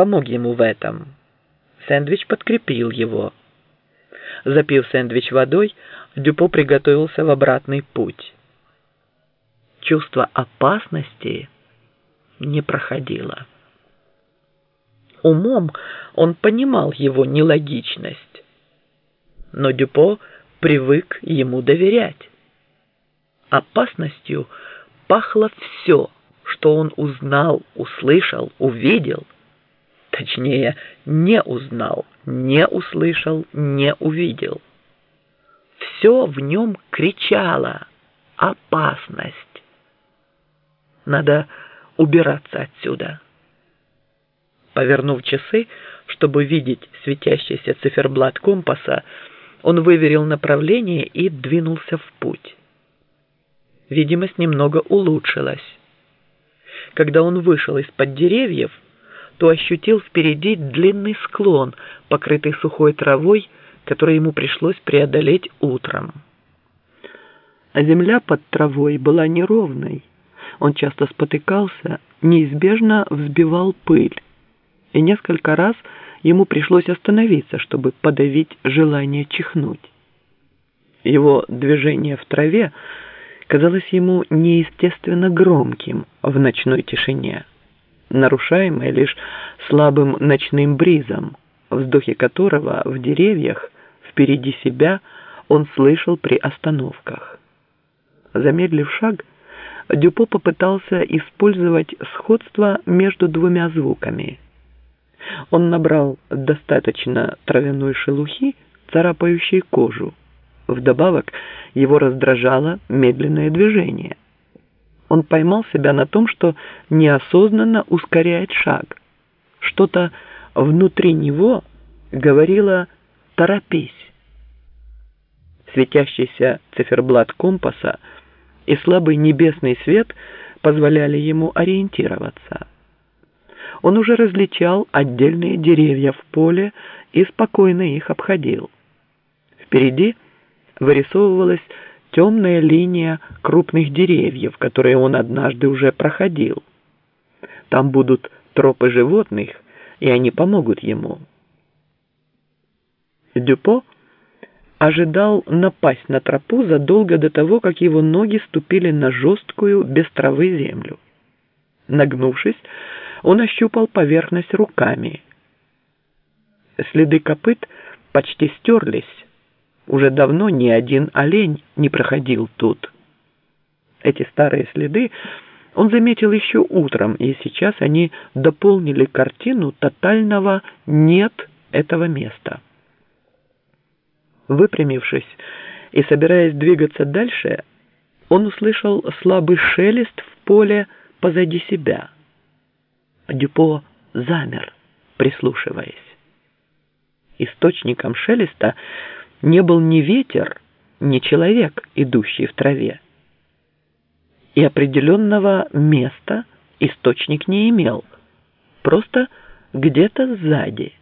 помог ему в этом. Сэндвич подкрепил его. Запив сэндвич водой, Дюпо приготовился в обратный путь. Чувство опасности не проходило. Умом он понимал его нелогичность, но Дюпо привык ему доверять. Опасностью пахло все, что он узнал, услышал, увидел. Точнее, не узнал, не услышал, не увидел. Все в нем кричало «Опасность!». Надо убираться отсюда. Повернув часы, чтобы видеть светящийся циферблат компаса, он выверил направление и двинулся в путь. Видимость немного улучшилась. Когда он вышел из-под деревьев, то ощутил впереди длинный склон, покрытый сухой травой, который ему пришлось преодолеть утром. А земля под травой была неровной. Он часто спотыкался, неизбежно взбивал пыль. И несколько раз ему пришлось остановиться, чтобы подавить желание чихнуть. Его движение в траве казалось ему неестественно громким в ночной тишине, нарушаемой лишь слабым ночным бризом, вздохи которого в деревьях впереди себя он слышал при остановках. Замедлив шаг, Дюпо попытался использовать сходство между двумя звуками. Он набрал достаточно травяной шелухи, царапающей кожу. Вдобавок его раздражало медленное движение. Он поймал себя на том, что неосознанно ускоряет шаг. Что-то внутри него говорило «торопись». Светящийся циферблат компаса и слабый небесный свет позволяли ему ориентироваться. Он уже различал отдельные деревья в поле и спокойно их обходил. Впереди вырисовывалась темная линия крупных деревьев, которые он однажды уже проходил. Там будут тропы животных, и они помогут ему. Дюпо ожидал напасть на тропу задолго до того, как его ноги ступили на жесткую, без травы землю. Нагнувшись, он ощупал поверхность руками. Следы копыт почти стерлись. Уже давно ни один олень не проходил тут. Эти старые следы он заметил еще утром, и сейчас они дополнили картину тотального «нет» этого места. Выпрямившись и собираясь двигаться дальше, он услышал слабый шелест в поле позади себя. Дюпо замер, прислушиваясь. Источником шелеста не был ни ветер, ни человек, идущий в траве. И определенного места источник не имел, просто где-то сзади.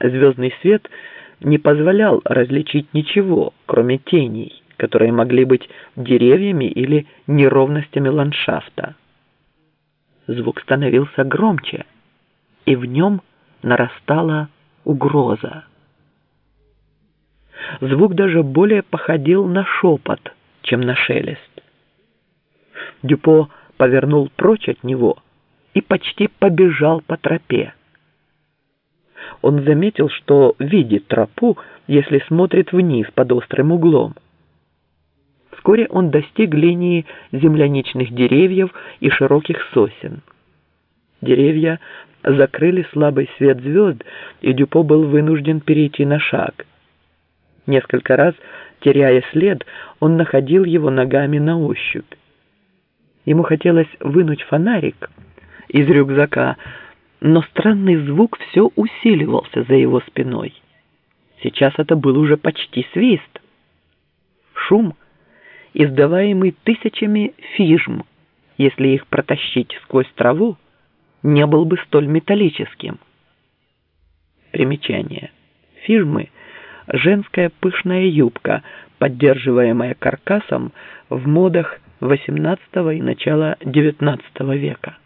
Звездный свет — не позволял различить ничего, кроме теней, которые могли быть деревьями или неровностями ландшафта. Звук становился громче, и в нем нарастала угроза. Звук даже более походил на шепот, чем на шелест. Дюпо повернул прочь от него и почти побежал по тропе он заметил, что видит тропу, если смотрит вниз под острым углом. Вскоре он достиг линии земляничных деревьев и широких сосен. Деревья закрыли слабый свет звезд, и Дюпо был вынужден перейти на шаг. Несколько раз, теряя след, он находил его ногами на ощупь. Ему хотелось вынуть фонарик из рюкзака, но странный звук все усиливался за его спиной. Сейчас это был уже почти свист. Шум, издаваемый тысячами фижм, если их протащить сквозь траву, не был бы столь металлическим. Примечание. Фижмы – женская пышная юбка, поддерживаемая каркасом в модах XVIII и начала XIX века.